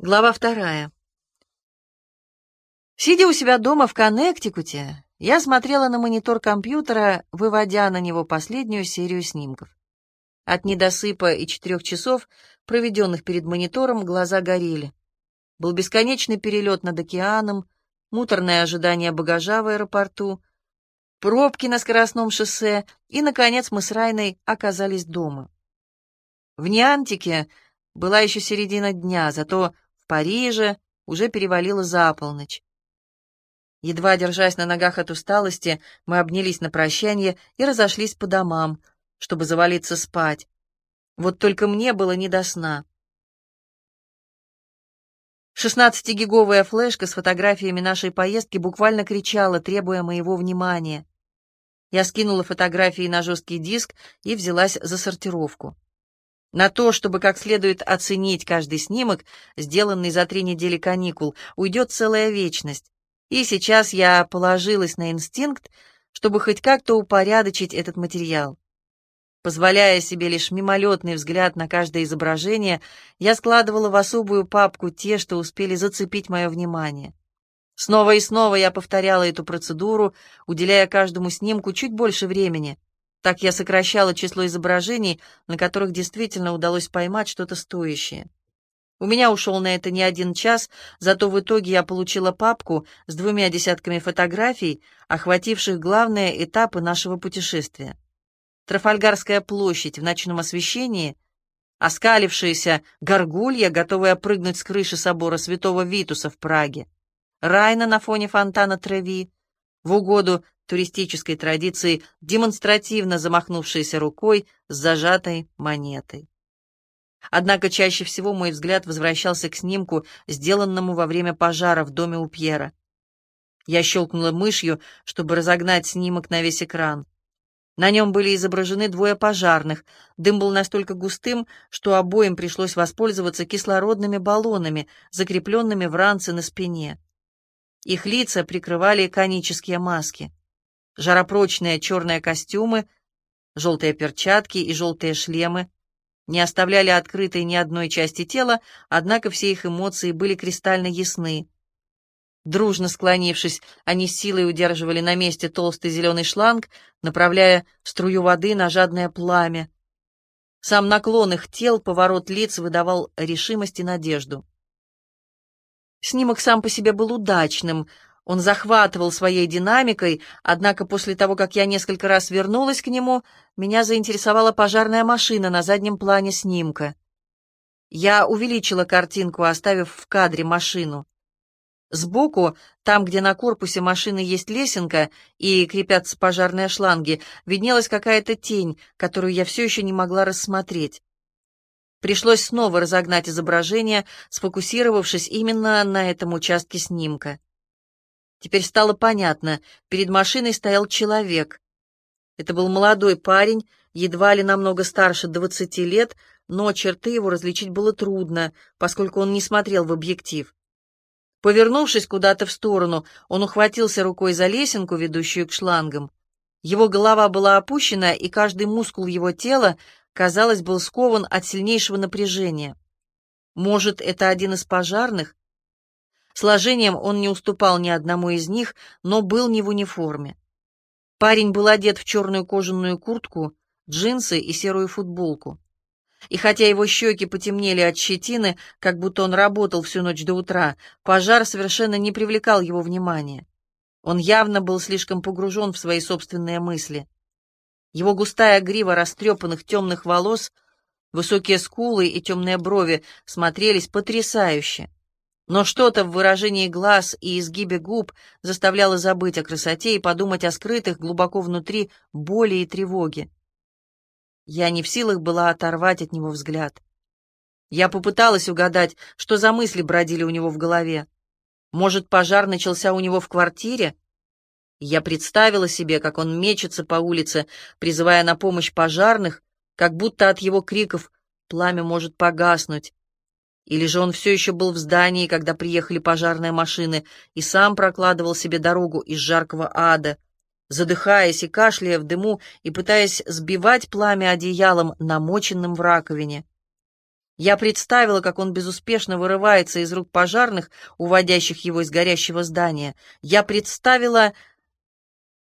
Глава вторая. Сидя у себя дома в Коннектикуте, я смотрела на монитор компьютера, выводя на него последнюю серию снимков. От недосыпа и четырех часов, проведенных перед монитором, глаза горели. Был бесконечный перелет над океаном, муторное ожидание багажа в аэропорту, пробки на скоростном шоссе, и, наконец, мы с Райной оказались дома. В Ниантике была еще середина дня, зато в Париже уже перевалило за полночь. Едва держась на ногах от усталости, мы обнялись на прощание и разошлись по домам, чтобы завалиться спать. Вот только мне было не до сна. Шестнадцатигиговая флешка с фотографиями нашей поездки буквально кричала, требуя моего внимания. Я скинула фотографии на жесткий диск и взялась за сортировку. На то, чтобы как следует оценить каждый снимок, сделанный за три недели каникул, уйдет целая вечность. И сейчас я положилась на инстинкт, чтобы хоть как-то упорядочить этот материал. Позволяя себе лишь мимолетный взгляд на каждое изображение, я складывала в особую папку те, что успели зацепить мое внимание. Снова и снова я повторяла эту процедуру, уделяя каждому снимку чуть больше времени — так я сокращала число изображений, на которых действительно удалось поймать что-то стоящее. У меня ушел на это не один час, зато в итоге я получила папку с двумя десятками фотографий, охвативших главные этапы нашего путешествия. Трафальгарская площадь в ночном освещении, оскалившаяся горгулья, готовая прыгнуть с крыши собора святого Витуса в Праге, Райна на фоне фонтана Треви, в угоду туристической традиции, демонстративно замахнувшейся рукой с зажатой монетой. Однако чаще всего мой взгляд возвращался к снимку, сделанному во время пожара в доме у Пьера. Я щелкнула мышью, чтобы разогнать снимок на весь экран. На нем были изображены двое пожарных. Дым был настолько густым, что обоим пришлось воспользоваться кислородными баллонами, закрепленными в ранце на спине. Их лица прикрывали конические маски жаропрочные черные костюмы, желтые перчатки и желтые шлемы не оставляли открытой ни одной части тела, однако все их эмоции были кристально ясны. Дружно склонившись, они силой удерживали на месте толстый зеленый шланг, направляя струю воды на жадное пламя. Сам наклон их тел, поворот лиц выдавал решимость и надежду. Снимок сам по себе был удачным — он захватывал своей динамикой, однако после того, как я несколько раз вернулась к нему, меня заинтересовала пожарная машина на заднем плане снимка. Я увеличила картинку, оставив в кадре машину. Сбоку, там, где на корпусе машины есть лесенка и крепятся пожарные шланги, виднелась какая-то тень, которую я все еще не могла рассмотреть. Пришлось снова разогнать изображение, сфокусировавшись именно на этом участке снимка. Теперь стало понятно, перед машиной стоял человек. Это был молодой парень, едва ли намного старше двадцати лет, но черты его различить было трудно, поскольку он не смотрел в объектив. Повернувшись куда-то в сторону, он ухватился рукой за лесенку, ведущую к шлангам. Его голова была опущена, и каждый мускул его тела, казалось, был скован от сильнейшего напряжения. Может, это один из пожарных? Сложением он не уступал ни одному из них, но был не в униформе. Парень был одет в черную кожаную куртку, джинсы и серую футболку. И хотя его щеки потемнели от щетины, как будто он работал всю ночь до утра, пожар совершенно не привлекал его внимания. Он явно был слишком погружен в свои собственные мысли. Его густая грива растрепанных темных волос, высокие скулы и темные брови смотрелись потрясающе. Но что-то в выражении глаз и изгибе губ заставляло забыть о красоте и подумать о скрытых глубоко внутри боли и тревоге. Я не в силах была оторвать от него взгляд. Я попыталась угадать, что за мысли бродили у него в голове. Может, пожар начался у него в квартире? Я представила себе, как он мечется по улице, призывая на помощь пожарных, как будто от его криков пламя может погаснуть. Или же он все еще был в здании, когда приехали пожарные машины, и сам прокладывал себе дорогу из жаркого ада, задыхаясь и кашляя в дыму и пытаясь сбивать пламя одеялом, намоченным в раковине. Я представила, как он безуспешно вырывается из рук пожарных, уводящих его из горящего здания. Я представила...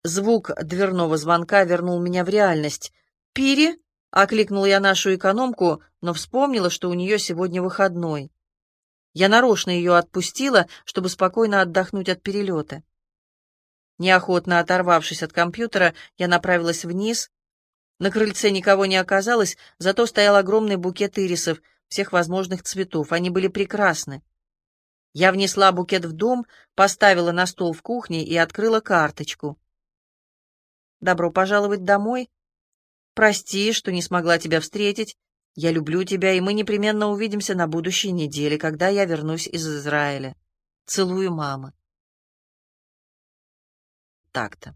Звук дверного звонка вернул меня в реальность. «Пири?» — окликнула я нашу экономку, но вспомнила, что у нее сегодня выходной. Я нарочно ее отпустила, чтобы спокойно отдохнуть от перелета. Неохотно оторвавшись от компьютера, я направилась вниз, на крыльце никого не оказалось, зато стоял огромный букет ирисов всех возможных цветов. Они были прекрасны. Я внесла букет в дом, поставила на стол в кухне и открыла карточку. «Добро пожаловать домой. Прости, что не смогла тебя встретить. Я люблю тебя, и мы непременно увидимся на будущей неделе, когда я вернусь из Израиля. Целую, мама». Так-то.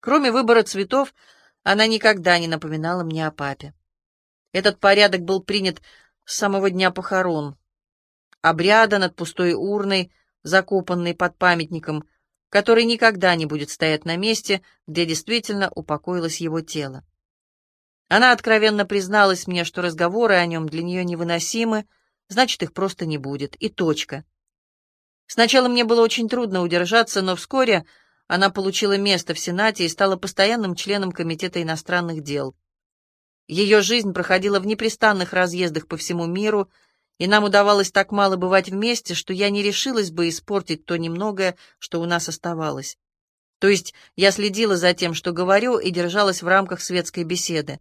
Кроме выбора цветов, она никогда не напоминала мне о папе. Этот порядок был принят с самого дня похорон. Обряда над пустой урной, закопанной под памятником, который никогда не будет стоять на месте, где действительно упокоилось его тело. Она откровенно призналась мне, что разговоры о нем для нее невыносимы, значит, их просто не будет, и точка. Сначала мне было очень трудно удержаться, но вскоре она получила место в Сенате и стала постоянным членом Комитета иностранных дел. Ее жизнь проходила в непрестанных разъездах по всему миру, и нам удавалось так мало бывать вместе, что я не решилась бы испортить то немногое, что у нас оставалось. То есть я следила за тем, что говорю, и держалась в рамках светской беседы.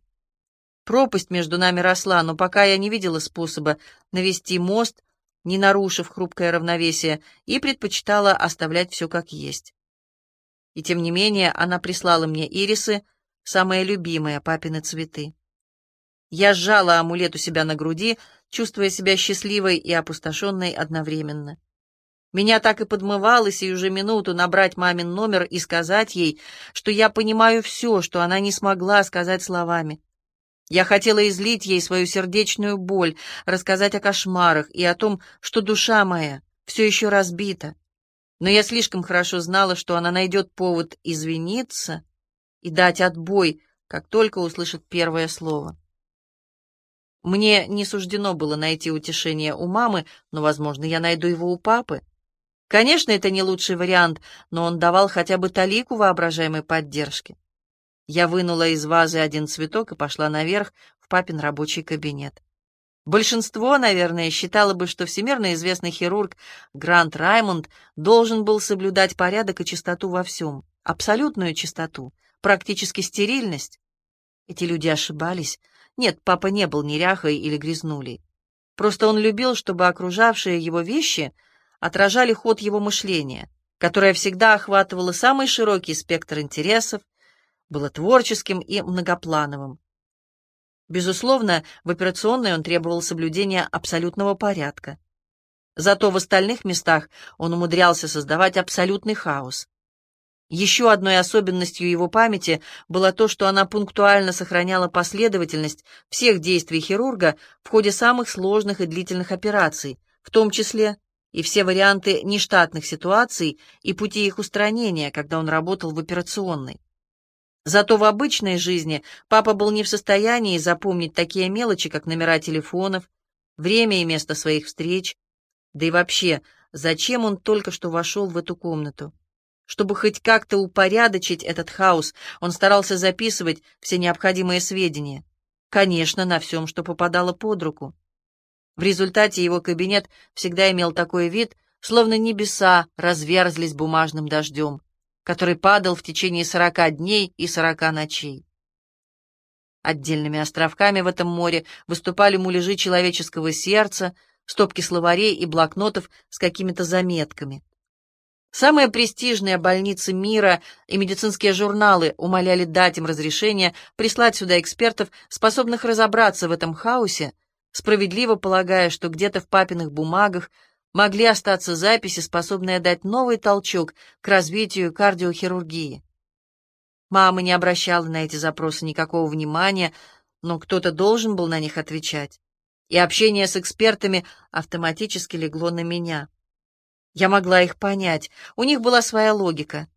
Пропасть между нами росла, но пока я не видела способа навести мост, не нарушив хрупкое равновесие, и предпочитала оставлять все как есть. И тем не менее она прислала мне ирисы, самые любимые папины цветы. Я сжала амулет у себя на груди, чувствуя себя счастливой и опустошенной одновременно. Меня так и подмывало сию же минуту набрать мамин номер и сказать ей, что я понимаю все, что она не смогла сказать словами. Я хотела излить ей свою сердечную боль, рассказать о кошмарах и о том, что душа моя все еще разбита, но я слишком хорошо знала, что она найдет повод извиниться и дать отбой, как только услышит первое слово. Мне не суждено было найти утешение у мамы, но, возможно, я найду его у папы. Конечно, это не лучший вариант, но он давал хотя бы талику воображаемой поддержки. Я вынула из вазы один цветок и пошла наверх в папин рабочий кабинет. Большинство, наверное, считало бы, что всемирно известный хирург Грант Раймонд должен был соблюдать порядок и чистоту во всем, абсолютную чистоту, практически стерильность. Эти люди ошибались. Нет, папа не был неряхой или грязнулей. Просто он любил, чтобы окружавшие его вещи отражали ход его мышления, которое всегда охватывало самый широкий спектр интересов, было творческим и многоплановым. Безусловно, в операционной он требовал соблюдения абсолютного порядка. Зато в остальных местах он умудрялся создавать абсолютный хаос. Еще одной особенностью его памяти было то, что она пунктуально сохраняла последовательность всех действий хирурга в ходе самых сложных и длительных операций, в том числе и все варианты нештатных ситуаций и пути их устранения, когда он работал в операционной. Зато в обычной жизни папа был не в состоянии запомнить такие мелочи, как номера телефонов, время и место своих встреч. Да и вообще, зачем он только что вошел в эту комнату? Чтобы хоть как-то упорядочить этот хаос, он старался записывать все необходимые сведения. Конечно, на всем, что попадало под руку. В результате его кабинет всегда имел такой вид, словно небеса разверзлись бумажным дождем который падал в течение сорока дней и сорока ночей. Отдельными островками в этом море выступали муляжи человеческого сердца, стопки словарей и блокнотов с какими-то заметками. Самые престижные больницы мира и медицинские журналы умоляли дать им разрешение прислать сюда экспертов, способных разобраться в этом хаосе, справедливо полагая, что где-то в папиных бумагах могли остаться записи, способные дать новый толчок к развитию кардиохирургии. Мама не обращала на эти запросы никакого внимания, но кто-то должен был на них отвечать. И общение с экспертами автоматически легло на меня. Я могла их понять, у них была своя логика.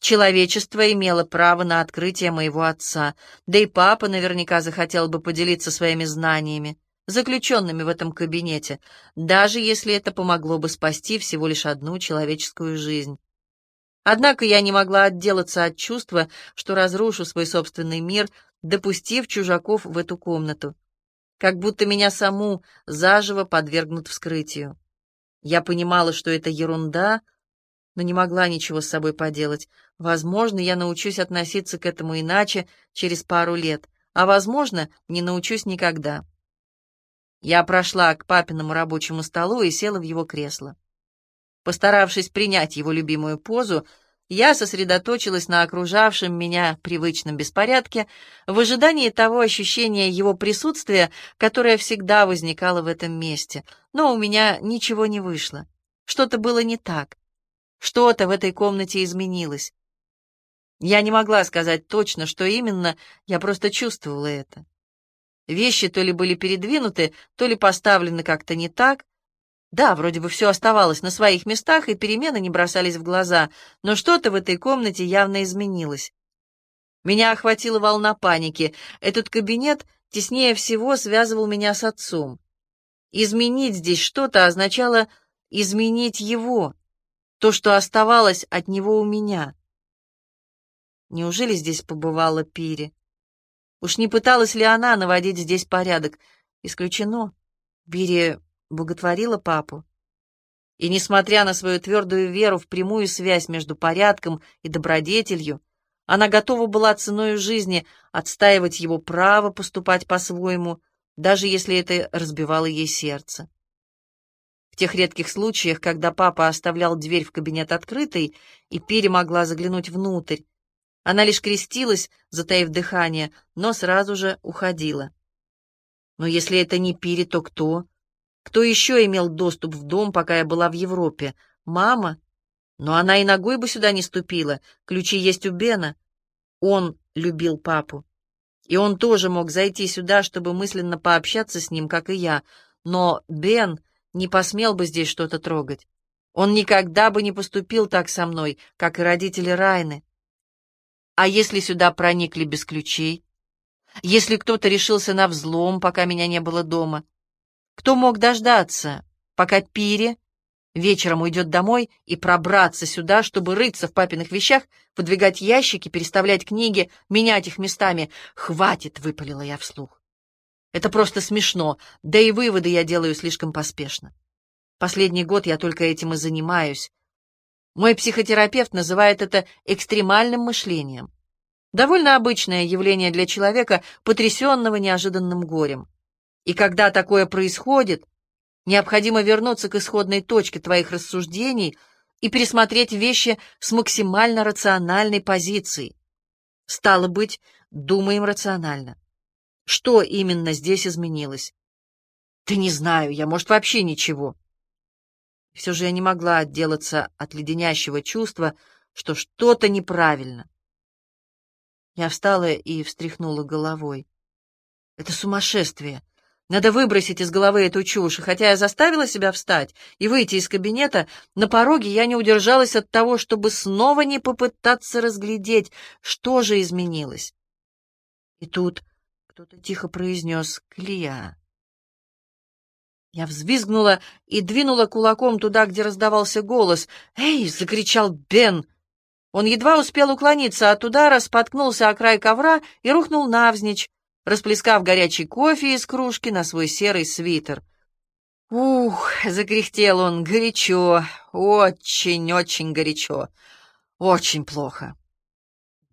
Человечество имело право на открытие моего отца, да и папа наверняка захотел бы поделиться своими знаниями, заключенными в этом кабинете, даже если это помогло бы спасти всего лишь одну человеческую жизнь. Однако я не могла отделаться от чувства, что разрушу свой собственный мир, допустив чужаков в эту комнату, как будто меня саму заживо подвергнут вскрытию. Я понимала, что это ерунда, но не могла ничего с собой поделать. Возможно, я научусь относиться к этому иначе через пару лет, а, возможно, не научусь никогда. Я прошла к папиному рабочему столу и села в его кресло. Постаравшись принять его любимую позу, я сосредоточилась на окружавшем меня привычном беспорядке в ожидании того ощущения его присутствия, которое всегда возникало в этом месте. Но у меня ничего не вышло. Что-то было не так. Что-то в этой комнате изменилось. Я не могла сказать точно, что именно, я просто чувствовала это. Вещи то ли были передвинуты, то ли поставлены как-то не так. Да, вроде бы все оставалось на своих местах, и перемены не бросались в глаза, но что-то в этой комнате явно изменилось. Меня охватила волна паники. Этот кабинет теснее всего связывал меня с отцом. Изменить здесь что-то означало изменить его то, что оставалось от него у меня. Неужели здесь побывала Пири? Уж не пыталась ли она наводить здесь порядок? Исключено. Пири боготворила папу. И, несмотря на свою твердую веру в прямую связь между порядком и добродетелью, она готова была ценой жизни отстаивать его право поступать по-своему, даже если это разбивало ей сердце тех редких случаях, когда папа оставлял дверь в кабинет открытой, и Пере могла заглянуть внутрь. Она лишь крестилась, затаив дыхание, но сразу же уходила. Но если это не Пири, то кто? Кто еще имел доступ в дом, пока я была в Европе? Мама? Но она и ногой бы сюда не ступила. Ключи есть у Бена. Он любил папу. И он тоже мог зайти сюда, чтобы мысленно пообщаться с ним, как и я. Но Бен не посмел бы здесь что-то трогать. Он никогда бы не поступил так со мной, как и родители Райны. А если сюда проникли без ключей? Если кто-то решился на взлом, пока меня не было дома? Кто мог дождаться, пока Пире вечером уйдет домой и пробраться сюда, чтобы рыться в папиных вещах, выдвигать ящики, переставлять книги, менять их местами? «Хватит!» — выпалила я вслух. Это просто смешно, да и выводы я делаю слишком поспешно. Последний год я только этим и занимаюсь. Мой психотерапевт называет это экстремальным мышлением. Довольно обычное явление для человека, потрясенного неожиданным горем. И когда такое происходит, необходимо вернуться к исходной точке твоих рассуждений и пересмотреть вещи с максимально рациональной позиции. Стало быть, думаем рационально. Что именно здесь изменилось? Да не знаю я, может, вообще ничего. Все же я не могла отделаться от леденящего чувства, что что-то неправильно. Я встала и встряхнула головой. Это сумасшествие. Надо выбросить из головы эту чушь, и хотя я заставила себя встать и выйти из кабинета, на пороге я не удержалась от того, чтобы снова не попытаться разглядеть, что же изменилось. И тут кто-то тихо произнес «Клия». Я взвизгнула и двинула кулаком туда, где раздавался голос. «Эй!» — закричал Бен. Он едва успел уклониться от удара, споткнулся о край ковра и рухнул навзничь, расплескав горячий кофе из кружки на свой серый свитер. «Ух!» — закряхтел он. «Горячо! Очень-очень горячо! Очень плохо!»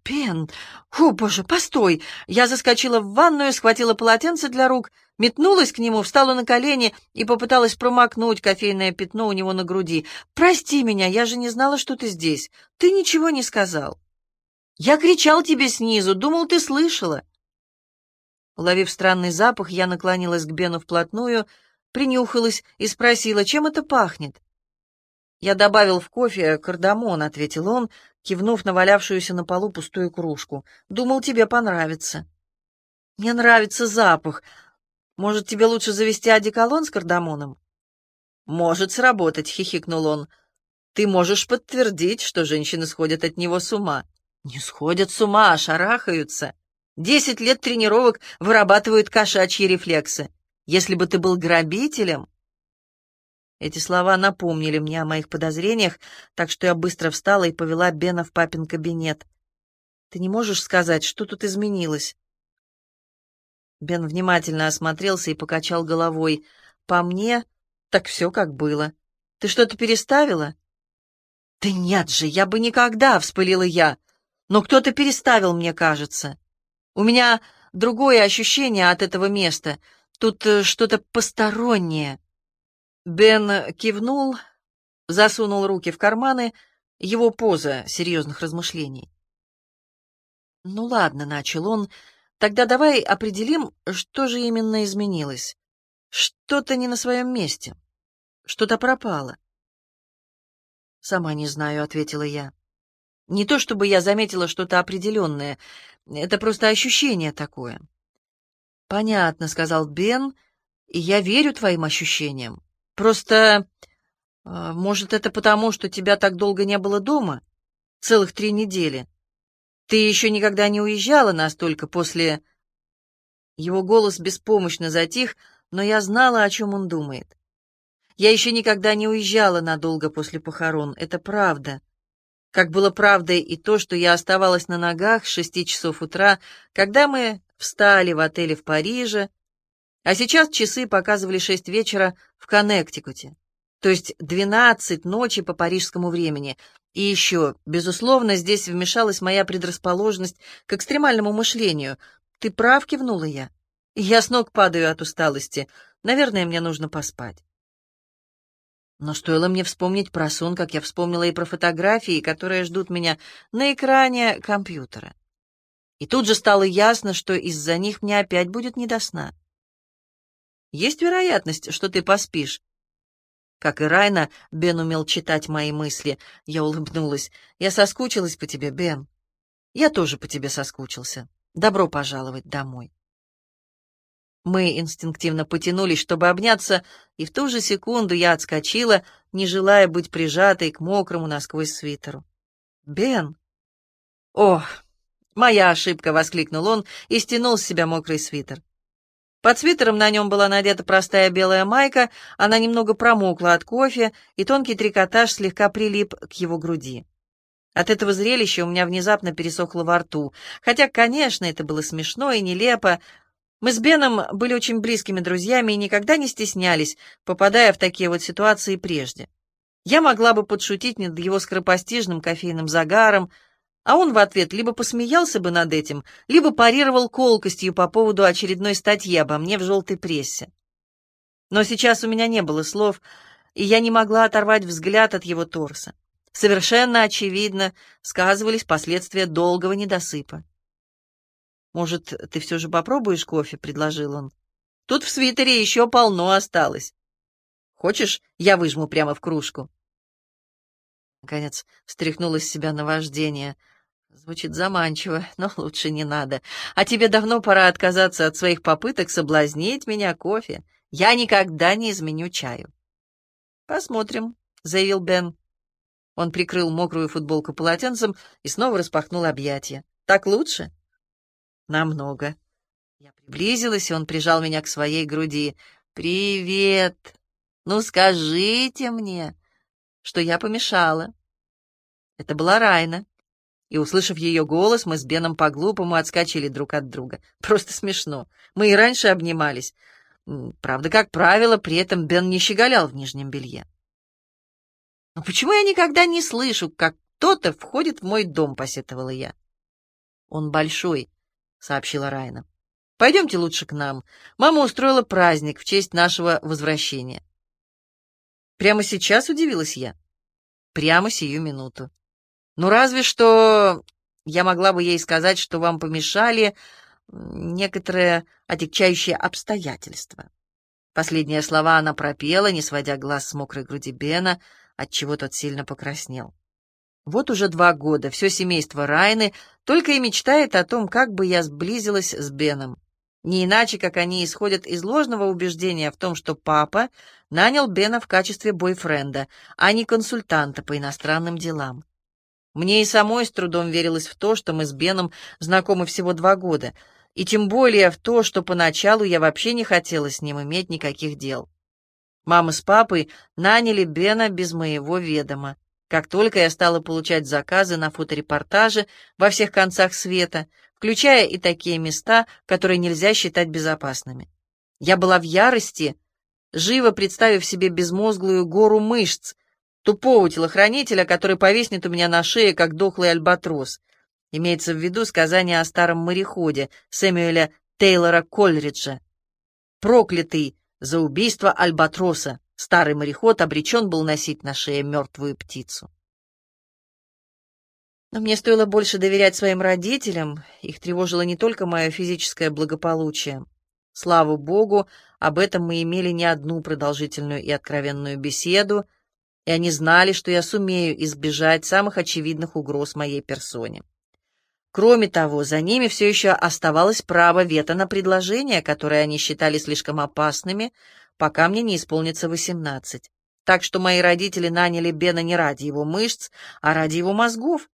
Пен! О, боже, постой! Я заскочила в ванную, схватила полотенце для рук, метнулась к нему, встала на колени и попыталась промокнуть кофейное пятно у него на груди. «Прости меня, я же не знала, что ты здесь. Ты ничего не сказал». «Я кричал тебе снизу, думал, ты слышала». Уловив странный запах, я наклонилась к Бену вплотную, принюхалась и спросила, чем это пахнет. «Я добавил в кофе кардамон», — ответил он, кивнув на валявшуюся на полу пустую кружку. «Думал, тебе понравится». «Мне нравится запах. Может, тебе лучше завести одеколон с кардамоном?» «Может сработать», — хихикнул он. Ты можешь подтвердить, что женщины сходят от него с ума. Не сходят с ума, а шарахаются. Десять лет тренировок вырабатывают кошачьи рефлексы. Если бы ты был грабителем... Эти слова напомнили мне о моих подозрениях, так что я быстро встала и повела Бена в папин кабинет. Ты не можешь сказать, что тут изменилось? Бен внимательно осмотрелся и покачал головой. По мне, так все как было. Ты что-то переставила? Да нет же, я бы никогда, вспылила я. Но кто-то переставил, мне кажется. У меня другое ощущение от этого места. Тут э, что-то постороннее. Бен кивнул, засунул руки в карманы, его поза серьезных размышлений. «Ну ладно», — начал он, — «тогда давай определим, что же именно изменилось. Что-то не на своем месте. Что-то пропало». «Сама не знаю», — ответила я. «Не то чтобы я заметила что-то определенное, это просто ощущение такое». «Понятно», — сказал Бен, — «и я верю твоим ощущениям. Просто, э, может, это потому, что тебя так долго не было дома? Целых три недели. Ты еще никогда не уезжала настолько после...» Его голос беспомощно затих, но я знала, о чем он думает. Я еще никогда не уезжала надолго после похорон, это правда. Как было правдой и то, что я оставалась на ногах с шести часов утра, когда мы встали в отеле в Париже, а сейчас часы показывали шесть вечера в Коннектикуте, то есть двенадцать ночи по парижскому времени. И еще, безусловно, здесь вмешалась моя предрасположенность к экстремальному мышлению. «Ты прав», — кивнула я. «Я с ног падаю от усталости. Наверное, мне нужно поспать». Но стоило мне вспомнить про сон, как я вспомнила и про фотографии, которые ждут меня на экране компьютера. И тут же стало ясно, что из-за них мне опять будет не до сна. Есть вероятность, что ты поспишь. Как и Райна, Бен умел читать мои мысли. Я улыбнулась. Я соскучилась по тебе, Бен. Я тоже по тебе соскучился. Добро пожаловать домой. Мы инстинктивно потянулись, чтобы обняться, и в ту же секунду я отскочила, не желая быть прижатой к мокрому насквозь свитеру. «Бен!» «Ох, моя ошибка!» — воскликнул он и стянул с себя мокрый свитер. Под свитером на нем была надета простая белая майка, она немного промокла от кофе, и тонкий трикотаж слегка прилип к его груди. От этого зрелища у меня внезапно пересохло во рту, хотя, конечно, это было смешно и нелепо, мы с Беном были очень близкими друзьями и никогда не стеснялись, попадая в такие вот ситуации прежде. Я могла бы подшутить над его скоропостижным кофейным загаром, а он в ответ либо посмеялся бы над этим, либо парировал колкостью по поводу очередной статьи обо мне в желтой прессе. Но сейчас у меня не было слов, и я не могла оторвать взгляд от его торса. Совершенно очевидно сказывались последствия долгого недосыпа. «Может, ты все же попробуешь кофе?» — предложил он. «Тут в свитере еще полно осталось. Хочешь, я выжму прямо в кружку?» Наконец встряхнула с себя наваждение. Звучит заманчиво, но лучше не надо. А тебе давно пора отказаться от своих попыток соблазнить меня кофе. Я никогда не изменю чаю. «Посмотрим», — заявил Бен. Он прикрыл мокрую футболку полотенцем и снова распахнул объятия. «Так лучше?» Намного. Я приблизилась, и он прижал меня к своей груди. «Привет! Ну скажите мне, что я помешала». Это была Райна. И, услышав ее голос, мы с Беном по-глупому отскочили друг от друга. Просто смешно. Мы и раньше обнимались. Правда, как правило, при этом Бен не щеголял в нижнем белье. «Но почему я никогда не слышу, как кто-то входит в мой дом?» — посетовала я. «Он большой», сообщила Райна. «Пойдемте лучше к нам. Мама устроила праздник в честь нашего возвращения». «Прямо сейчас?» — удивилась я. «Прямо сию минуту. Ну, разве что я могла бы ей сказать, что вам помешали некоторые отягчающие обстоятельства». Последние слова она пропела, не сводя глаз с мокрой груди Бена, отчего тот сильно покраснел. Вот уже два года все семейство Райны только и мечтает о том, как бы я сблизилась с Беном. Не иначе, как они исходят из ложного убеждения в том, что папа нанял Бена в качестве бойфренда, а не консультанта по иностранным делам. Мне и самой с трудом верилось в то, что мы с Беном знакомы всего два года, и тем более в то, что поначалу я вообще не хотела с ним иметь никаких дел. Мама с папой наняли Бена без моего ведома. Как только я стала получать заказы на фоторепортажи во всех концах света, включая и такие места, которые нельзя считать безопасными. Я была в ярости, живо представив себе безмозглую гору мышц, тупого телохранителя, который повиснет у меня на шее, как дохлый альбатрос. Имеется в виду сказание о старом мореходе Сэмюэля Тейлора Кольриджа. Проклятый за убийство альбатроса, старый мореход обречен был носить на шее мертвую птицу. Но мне стоило больше доверять своим родителям, их тревожило не только мое физическое благополучие. Слава Богу, об этом мы имели не одну продолжительную и откровенную беседу, и они знали, что я сумею избежать самых очевидных угроз моей персоне. Кроме того, за ними все еще оставалось право вето на предложения, которые они считали слишком опасными, пока мне не исполнится восемнадцать. Так что мои родители наняли Бена не ради его мышц, а ради его мозгов.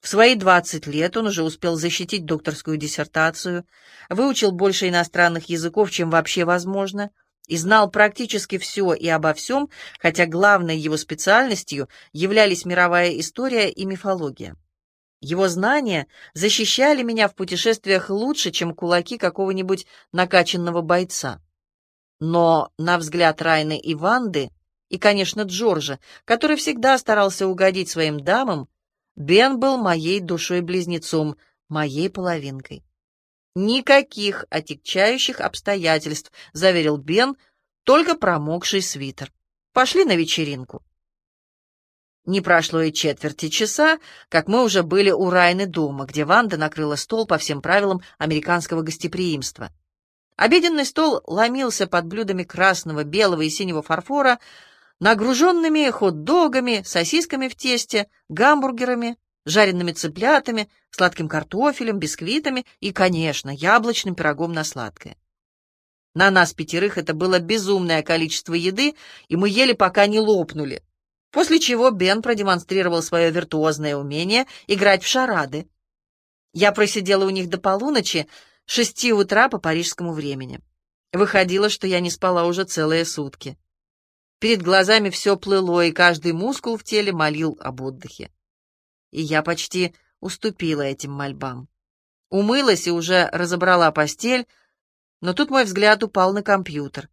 В свои 20 лет он уже успел защитить докторскую диссертацию, выучил больше иностранных языков, чем вообще возможно, и знал практически все и обо всем, хотя главной его специальностью являлись мировая история и мифология. Его знания защищали меня в путешествиях лучше, чем кулаки какого-нибудь накачанного бойца. Но, на взгляд Райны и Ванды, и, конечно, Джорджа, который всегда старался угодить своим дамам, Бен был моей душой-близнецом, моей половинкой. «Никаких отягчающих обстоятельств», — заверил Бен, только промокший свитер. «Пошли на вечеринку». Не прошло и четверти часа, как мы уже были у Райны дома, где Ванда накрыла стол по всем правилам американского гостеприимства. Обеденный стол ломился под блюдами красного, белого и синего фарфора, нагруженными хот-догами, сосисками в тесте, гамбургерами, жареными цыплятами, сладким картофелем, бисквитами и, конечно, яблочным пирогом на сладкое. На нас пятерых это было безумное количество еды, и мы ели, пока не лопнули, после чего Бен продемонстрировал свое виртуозное умение играть в шарады. Я просидела у них до полуночи, шести утра по парижскому времени. Выходило, что я не спала уже целые сутки. Перед глазами все плыло, и каждый мускул в теле молил об отдыхе. И я почти уступила этим мольбам. Умылась и уже разобрала постель, но тут мой взгляд упал на компьютер.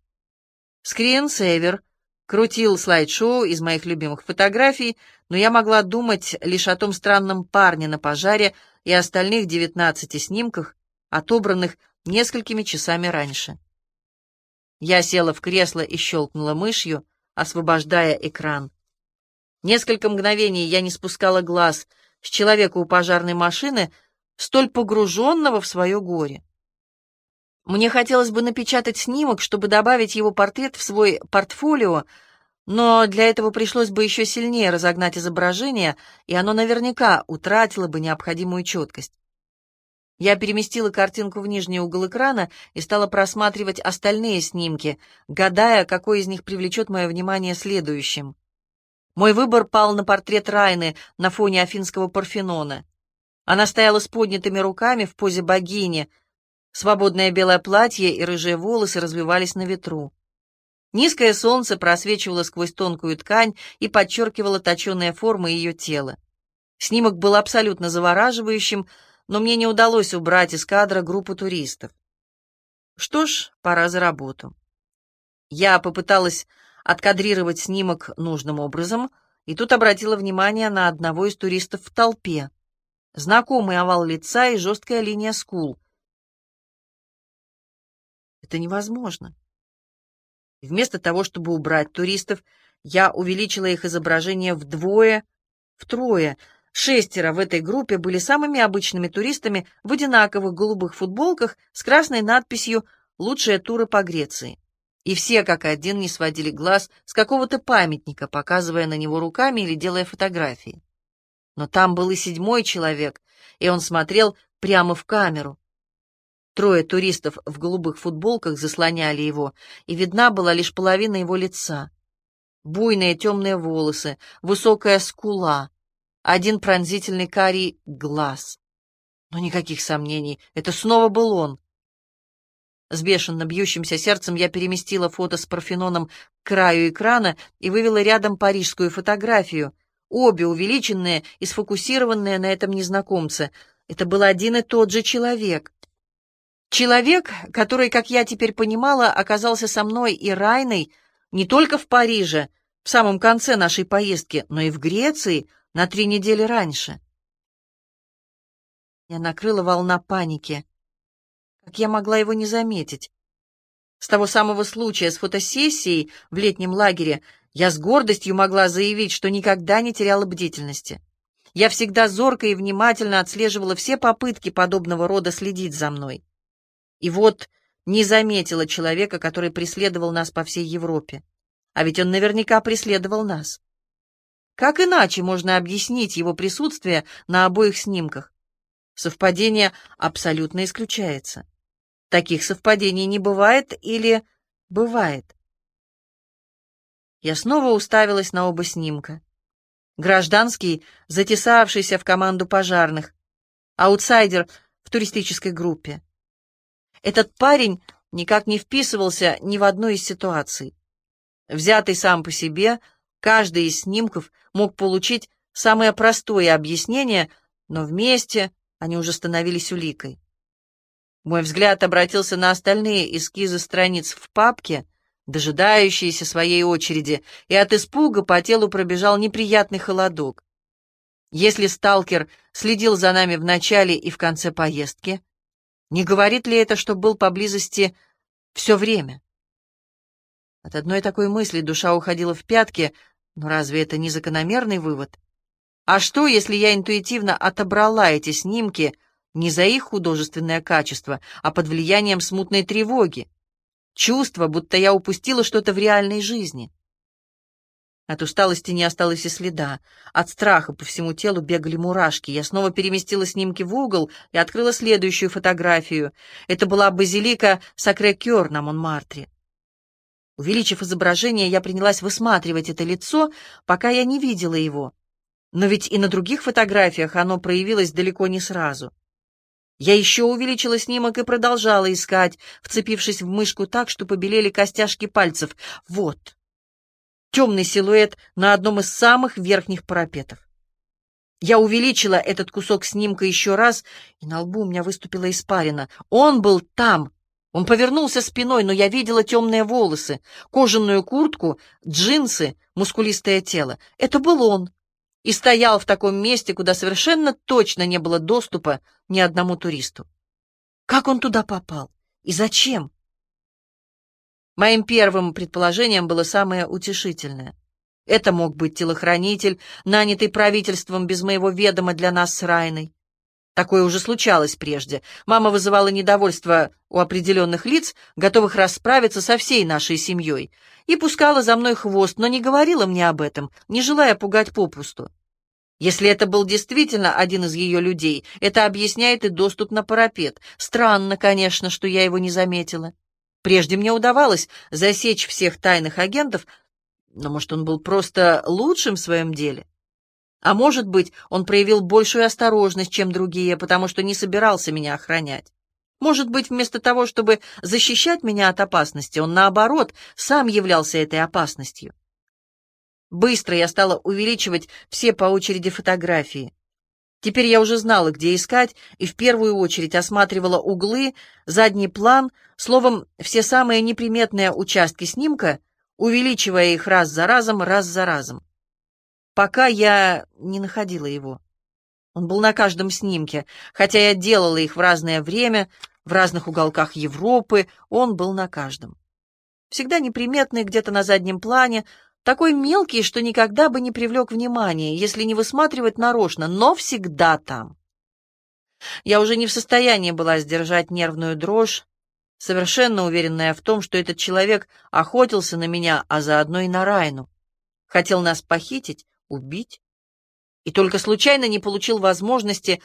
Скринсейвер крутил слайд-шоу из моих любимых фотографий, но я могла думать лишь о том странном парне на пожаре и остальных девятнадцати снимках, отобранных несколькими часами раньше. Я села в кресло и щелкнула мышью, освобождая экран. Несколько мгновений я не спускала глаз с человека у пожарной машины, столь погруженного в свое горе. Мне хотелось бы напечатать снимок, чтобы добавить его портрет в свой портфолио, но для этого пришлось бы еще сильнее разогнать изображение, и оно наверняка утратило бы необходимую четкость. Я переместила картинку в нижний угол экрана и стала просматривать остальные снимки, гадая, какой из них привлечет мое внимание следующим. Мой выбор пал на портрет Райны на фоне афинского Парфенона. Она стояла с поднятыми руками в позе богини. Свободное белое платье и рыжие волосы развивались на ветру. Низкое солнце просвечивало сквозь тонкую ткань и подчеркивало точеные формы ее тела. Снимок был абсолютно завораживающим, но мне не удалось убрать из кадра группу туристов. Что ж, пора за работу. Я попыталась откадрировать снимок нужным образом, и тут обратила внимание на одного из туристов в толпе. Знакомый овал лица и жесткая линия скул. Это невозможно. Вместо того, чтобы убрать туристов, я увеличила их изображение вдвое, втрое, Шестеро в этой группе были самыми обычными туристами в одинаковых голубых футболках с красной надписью «Лучшие туры по Греции». И все как один не сводили глаз с какого-то памятника, показывая на него руками или делая фотографии. Но там был и седьмой человек, и он смотрел прямо в камеру. Трое туристов в голубых футболках заслоняли его, и видна была лишь половина его лица. Буйные темные волосы, высокая скула, один пронзительный карий глаз. Но никаких сомнений, это снова был он. С бешено бьющимся сердцем я переместила фото с Парфеноном к краю экрана и вывела рядом парижскую фотографию, обе увеличенные и сфокусированные на этом незнакомце. Это был один и тот же человек. Человек, который, как я теперь понимала, оказался со мной и Райной не только в Париже, в самом конце нашей поездки, но и в Греции на три недели раньше. Я накрыла волна паники. Как я могла его не заметить? С того самого случая с фотосессией в летнем лагере я с гордостью могла заявить, что никогда не теряла бдительности. Я всегда зорко и внимательно отслеживала все попытки подобного рода следить за мной. И вот не заметила человека, который преследовал нас по всей Европе. А ведь он наверняка преследовал нас. Как иначе можно объяснить его присутствие на обоих снимках? Совпадение абсолютно исключается. Таких совпадений не бывает или бывает. Я снова уставилась на оба снимка. Гражданский, затесавшийся в команду пожарных, аутсайдер в туристической группе. Этот парень никак не вписывался ни в одну из ситуаций. Взятый сам по себе, каждый из снимков мог получить самое простое объяснение, но вместе они уже становились уликой. Мой взгляд обратился на остальные эскизы страниц в папке, дожидающиеся своей очереди, и от испуга по телу пробежал неприятный холодок. Если сталкер следил за нами в начале и в конце поездки, не говорит ли это, что был поблизости все время? От одной такой мысли душа уходила в пятки, но разве это не закономерный вывод? А что, если я интуитивно отобрала эти снимки не за их художественное качество, а под влиянием смутной тревоги? Чувство, будто я упустила что-то в реальной жизни. От усталости не осталось и следа. От страха по всему телу бегали мурашки. Я снова переместила снимки в угол и открыла следующую фотографию. Это была базилика Сакре-Кёр на Монмартре. Увеличив изображение, я принялась высматривать это лицо, пока я не видела его. Но ведь и на других фотографиях оно проявилось далеко не сразу. Я еще увеличила снимок и продолжала искать, вцепившись в мышку так, что побелели костяшки пальцев. Вот темный силуэт на одном из самых верхних парапетов. Я увеличила этот кусок снимка еще раз, и на лбу у меня выступила испарина. Он был там. Он повернулся спиной, но я видела темные волосы, кожаную куртку, джинсы, мускулистое тело. Это был он. И стоял в таком месте, куда совершенно точно не было доступа ни одному туристу. Как он туда попал? И зачем? Моим первым предположением было самое утешительное. Это мог быть телохранитель, нанятый правительством без моего ведома для нас с Райной. Такое уже случалось прежде. Мама вызывала недовольство у определенных лиц, готовых расправиться со всей нашей семьей, и пускала за мной хвост, но не говорила мне об этом, не желая пугать попусту. Если это был действительно один из ее людей, это объясняет и доступ на парапет. Странно, конечно, что я его не заметила. Прежде мне удавалось засечь всех тайных агентов, но, может, он был просто лучшим в своем деле? А может быть, он проявил большую осторожность, чем другие, потому что не собирался меня охранять. Может быть, вместо того, чтобы защищать меня от опасности, он, наоборот, сам являлся этой опасностью. Быстро я стала увеличивать все по очереди фотографии. Теперь я уже знала, где искать, и в первую очередь осматривала углы, задний план, словом, все самые неприметные участки снимка, увеличивая их раз за разом, раз за разом. Пока я не находила его. Он был на каждом снимке, хотя я делала их в разное время, в разных уголках Европы, он был на каждом. Всегда неприметный где-то на заднем плане, такой мелкий, что никогда бы не привлек внимания, если не высматривать нарочно, но всегда там. Я уже не в состоянии была сдержать нервную дрожь, совершенно уверенная в том, что этот человек охотился на меня, а заодно и на Райну. Хотел нас похитить, убить, и только случайно не получил возможности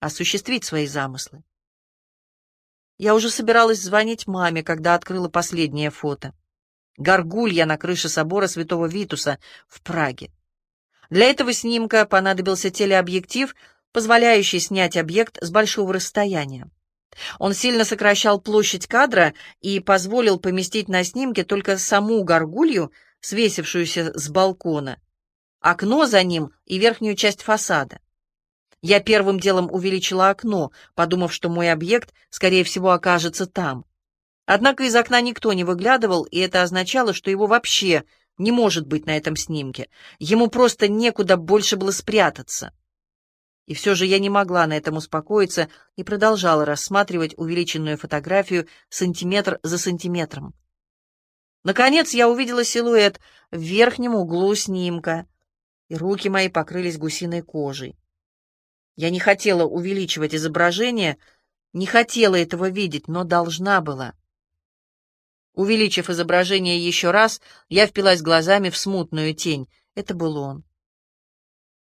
осуществить свои замыслы. Я уже собиралась звонить маме, когда открыла последнее фото. Горгулья на крыше собора Святого Витуса в Праге. Для этого снимка понадобился телеобъектив, позволяющий снять объект с большого расстояния. Он сильно сокращал площадь кадра и позволил поместить на снимке только саму горгулью, свесившуюся с балкона, окно за ним и верхнюю часть фасада. Я первым делом увеличила окно, подумав, что мой объект, скорее всего, окажется там. Однако из окна никто не выглядывал, и это означало, что его вообще не может быть на этом снимке. Ему просто некуда больше было спрятаться. И все же я не могла на этом успокоиться и продолжала рассматривать увеличенную фотографию сантиметр за сантиметром. Наконец я увидела силуэт в верхнем углу снимка, и руки мои покрылись гусиной кожей. Я не хотела увеличивать изображение, не хотела этого видеть, но должна была. Увеличив изображение еще раз, я впилась глазами в смутную тень. Это был он.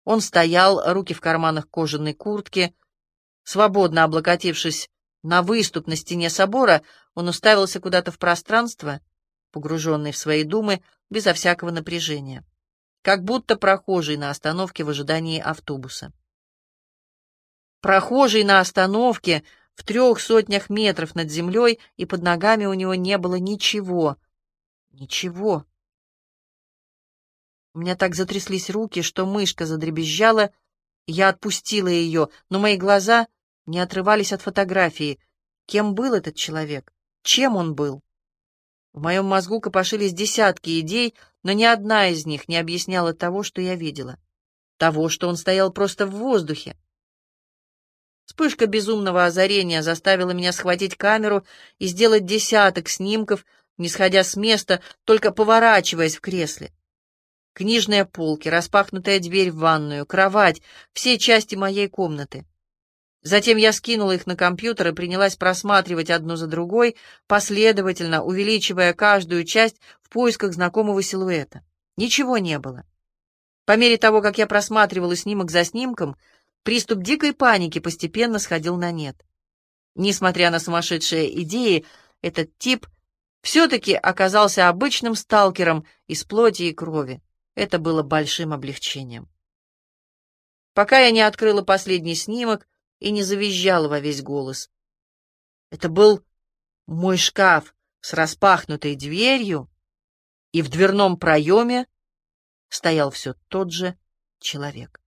Он стоял, руки в карманах кожаной куртки. Свободно облокотившись на выступ на стене собора, он уставился куда-то в пространство, погруженный в свои думы, безо всякого напряжения, как будто прохожий на остановке в ожидании автобуса. Прохожий на остановке в трех сотнях метров над землей, и под ногами у него не было ничего. Ничего. У меня так затряслись руки, что мышка задребезжала, я отпустила ее, но мои глаза не отрывались от фотографии. Кем был этот человек? Чем он был? В моем мозгу копошились десятки идей, но ни одна из них не объясняла того, что я видела. Того, что он стоял просто в воздухе. Вспышка безумного озарения заставила меня схватить камеру и сделать десяток снимков, не сходя с места, только поворачиваясь в кресле. Книжные полки, распахнутая дверь в ванную, кровать — все части моей комнаты. Затем я скинула их на компьютер и принялась просматривать одну за другой, последовательно увеличивая каждую часть в поисках знакомого силуэта. Ничего не было. По мере того, как я просматривала снимок за снимком, приступ дикой паники постепенно сходил на нет. Несмотря на сумасшедшие идеи, этот тип все-таки оказался обычным сталкером из плоти и крови. Это было большим облегчением. Пока я не открыла последний снимок и не завизжала во весь голос. Это был мой шкаф с распахнутой дверью, и в дверном проеме стоял все тот же человек.